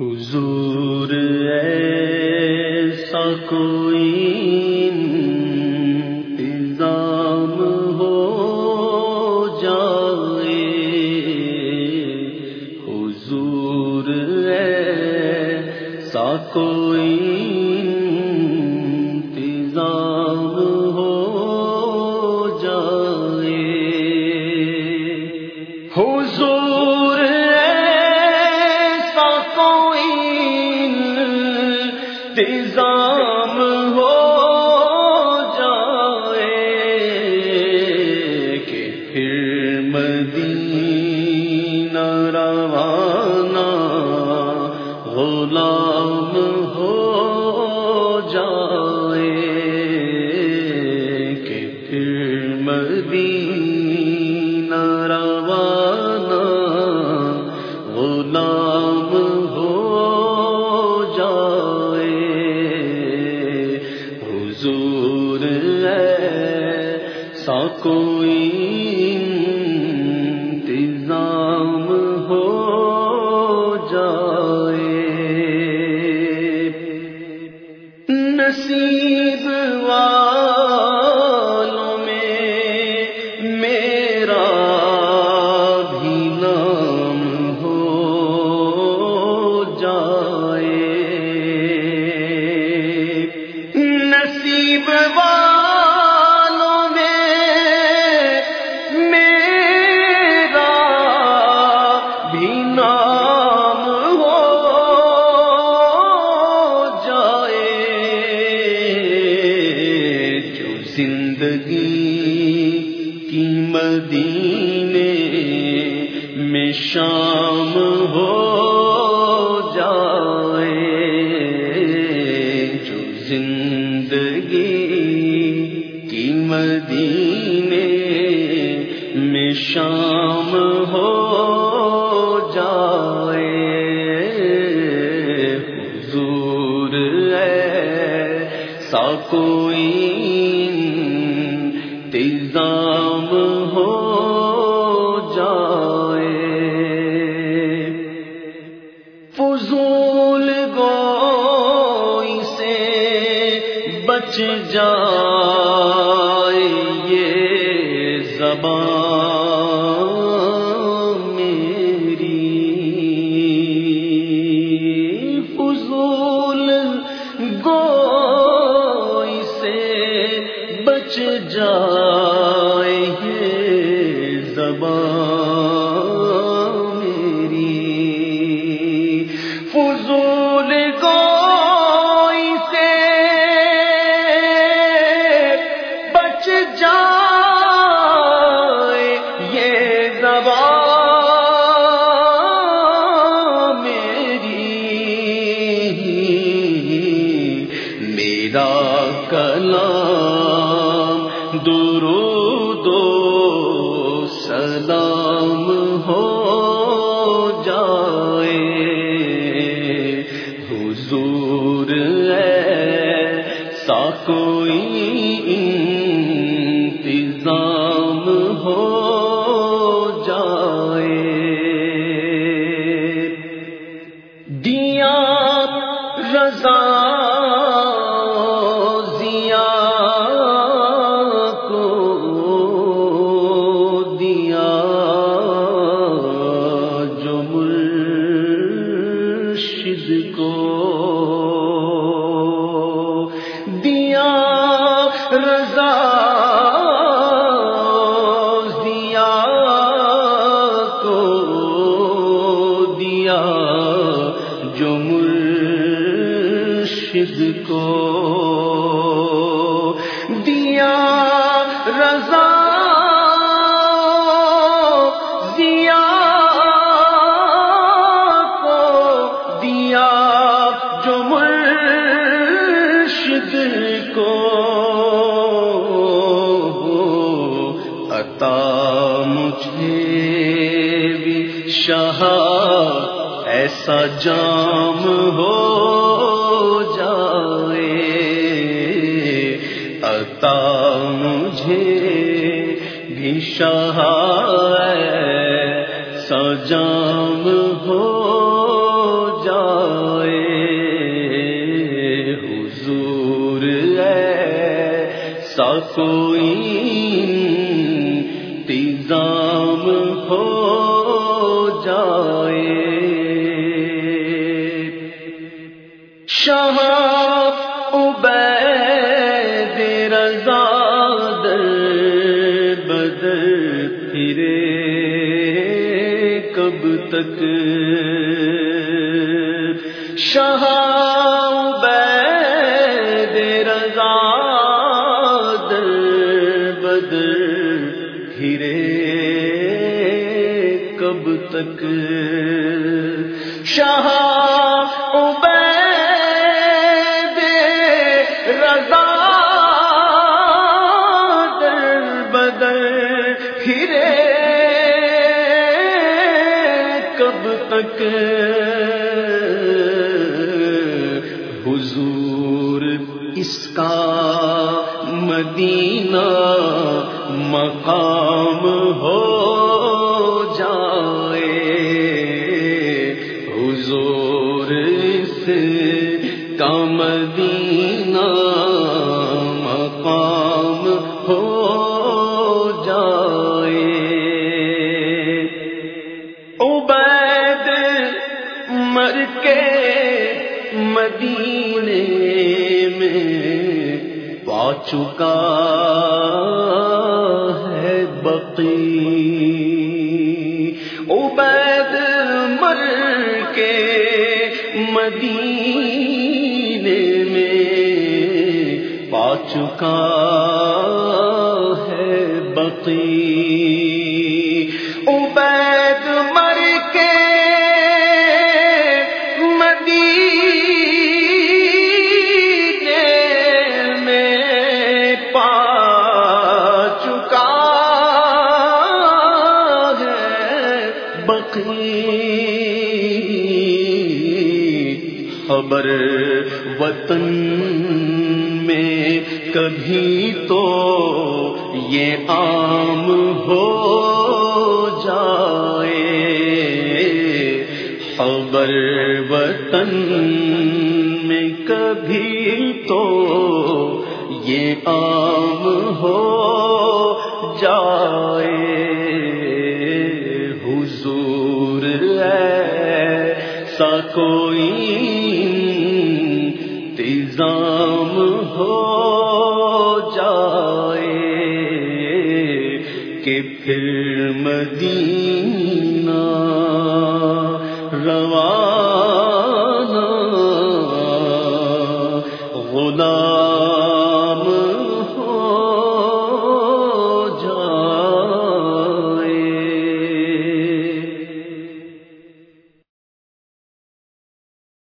حضور ایسا کوئی انتظام ہو جائے۔ حضور ایسا کوئی انتظام ہو جائے کہ پھر مدینہ روانہ غلام ہو کوئی انتظام ہو جائے۔ نصیب زندگی کی مدینے میں شام ہو جائے جو زندگی کی مدینے میں شام ہو ایسا کوئی انتظام ہو جائے۔ فضول گوئی سے بچ جائے یہ زبان۔ بچ جائے یہ زبان میری۔ فضول گوئی سے بچ جائے درود و سلام عطا مجھے بھی شاہ ایسا جام ہو جائے۔ عطا مجھے بھی شاہ سجام ہو جائے۔ حضور ہے سکوئی انتظام ہو جائے۔ شاہ عبید رضا در بدر پھرے۔ کب تک؟ شاہ کب تک۔ شاہ عبید رضا در بدر پھرے کب تک؟ حضور اس کا مدینہ کا مدینہ مقام ہو جائے۔ عبید مر کے مدینے میں پا چکا ہے بقی۔ مدینے میں پا چکا ہے بقی خبر وطن میں کبھی تو یہ عام ہو جائے۔ خبر وطن میں کبھی تو یہ عام ہو جائے۔ کوئی انتظام ہو جائے کہ پھر مدینہ